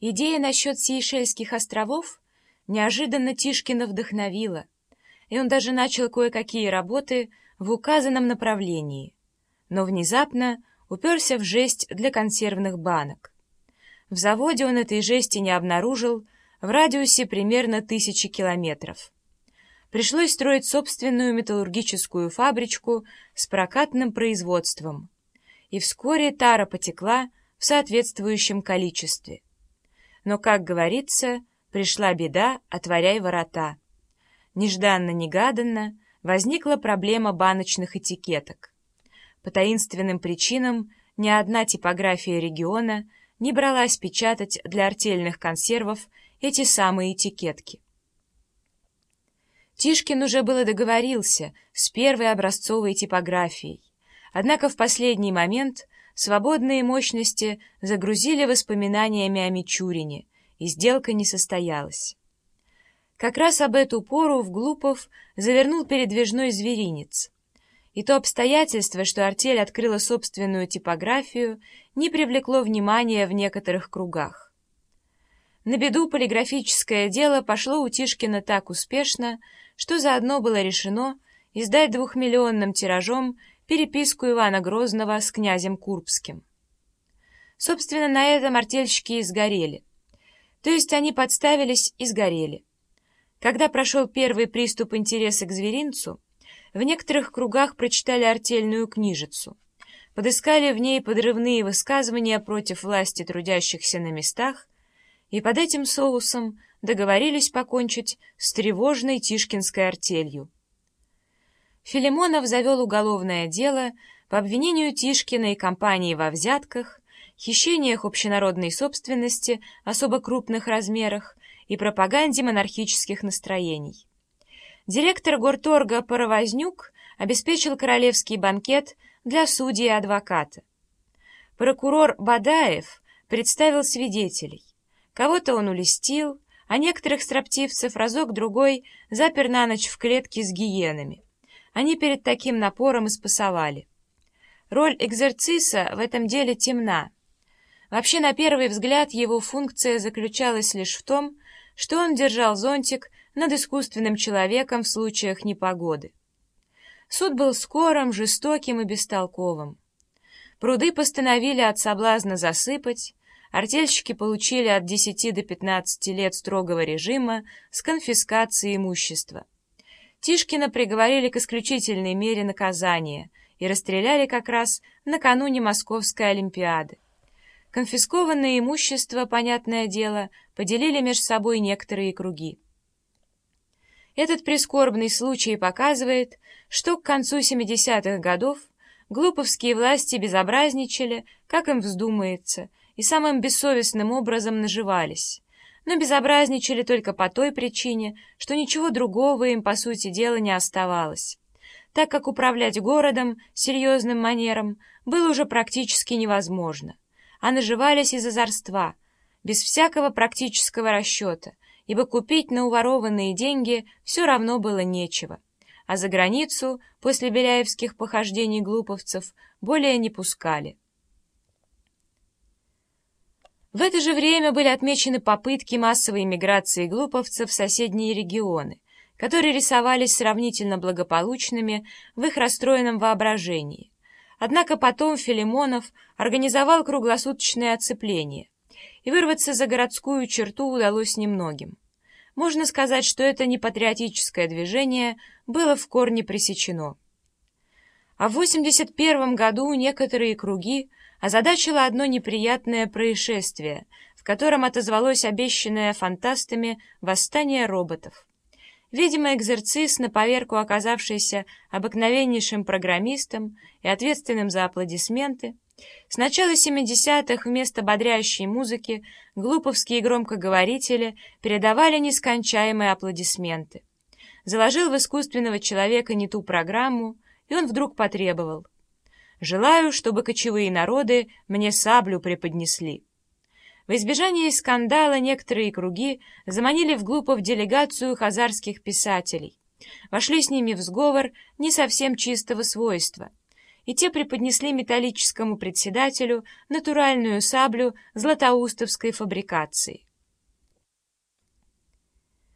Идея насчет Сейшельских островов неожиданно Тишкина вдохновила, и он даже начал кое-какие работы в указанном направлении, но внезапно уперся в жесть для консервных банок. В заводе он этой жести не обнаружил в радиусе примерно тысячи километров. Пришлось строить собственную металлургическую фабричку с прокатным производством, и вскоре тара потекла в соответствующем количестве. Но, как говорится, пришла беда, отворяй ворота. Нежданно-негаданно возникла проблема баночных этикеток. По таинственным причинам ни одна типография региона не бралась печатать для артельных консервов эти самые этикетки. Тишкин уже было договорился с первой образцовой типографией, однако в последний момент свободные мощности загрузили воспоминаниями о Мичурине, и сделка не состоялась. Как раз об эту пору в Глупов завернул передвижной зверинец. И то обстоятельство, что артель открыла собственную типографию, не привлекло внимания в некоторых кругах. На беду полиграфическое дело пошло у Тишкина так успешно, что заодно было решено издать двухмиллионным тиражом переписку Ивана Грозного с князем Курбским. Собственно, на этом артельщики и сгорели. То есть они подставились и сгорели. Когда прошел первый приступ интереса к зверинцу, в некоторых кругах прочитали артельную книжицу, подыскали в ней подрывные высказывания против власти трудящихся на местах и под этим соусом договорились покончить с тревожной Тишкинской артелью. Филимонов завел уголовное дело по обвинению Тишкина и компании во взятках, хищениях общенародной собственности особо крупных размерах и пропаганде монархических настроений. Директор горторга Паровознюк обеспечил королевский банкет для судьи и адвоката. Прокурор Бадаев представил свидетелей. Кого-то он улестил, а некоторых строптивцев разок-другой запер на ночь в клетке с гиенами. Они перед таким напором и спасовали. Роль экзерциса в этом деле темна. Вообще, на первый взгляд, его функция заключалась лишь в том, что он держал зонтик над искусственным человеком в случаях непогоды. Суд был скорым, жестоким и бестолковым. Пруды постановили от соблазна засыпать, артельщики получили от 10 до 15 лет строгого режима с конфискацией имущества. Тишкина приговорили к исключительной мере наказания и расстреляли как раз накануне Московской Олимпиады. Конфискованное имущество, понятное дело, поделили между собой некоторые круги. Этот прискорбный случай показывает, что к концу 70-х годов глуповские власти безобразничали, как им вздумается, и самым бессовестным образом наживались но безобразничали только по той причине, что ничего другого им, по сути дела, не оставалось, так как управлять городом серьезным манером было уже практически невозможно, а наживались из озорства, без всякого практического расчета, ибо купить на уворованные деньги все равно было нечего, а за границу после беляевских похождений глуповцев более не пускали. В это же время были отмечены попытки массовой миграции глуповцев в соседние регионы, которые рисовались сравнительно благополучными в их расстроенном воображении. Однако потом Филимонов организовал круглосуточное оцепление, и вырваться за городскую черту удалось немногим. Можно сказать, что это непатриотическое движение было в корне пресечено. А в 81 году некоторые круги озадачило одно неприятное происшествие, в котором отозвалось обещанное фантастами восстание роботов. Видимо, экзерцист, на поверку оказавшийся обыкновеннейшим программистом и ответственным за аплодисменты, с начала 70-х вместо бодрящей музыки глуповские громкоговорители передавали нескончаемые аплодисменты. Заложил в искусственного человека не ту программу, и он вдруг потребовал — Желаю, чтобы кочевые народы мне саблю преподнесли. В избежание скандала некоторые круги заманили в делегацию хазарских писателей, вошли с ними в сговор не совсем чистого свойства и те преподнесли металлическому председателю натуральную саблю златоустовской фабрикации.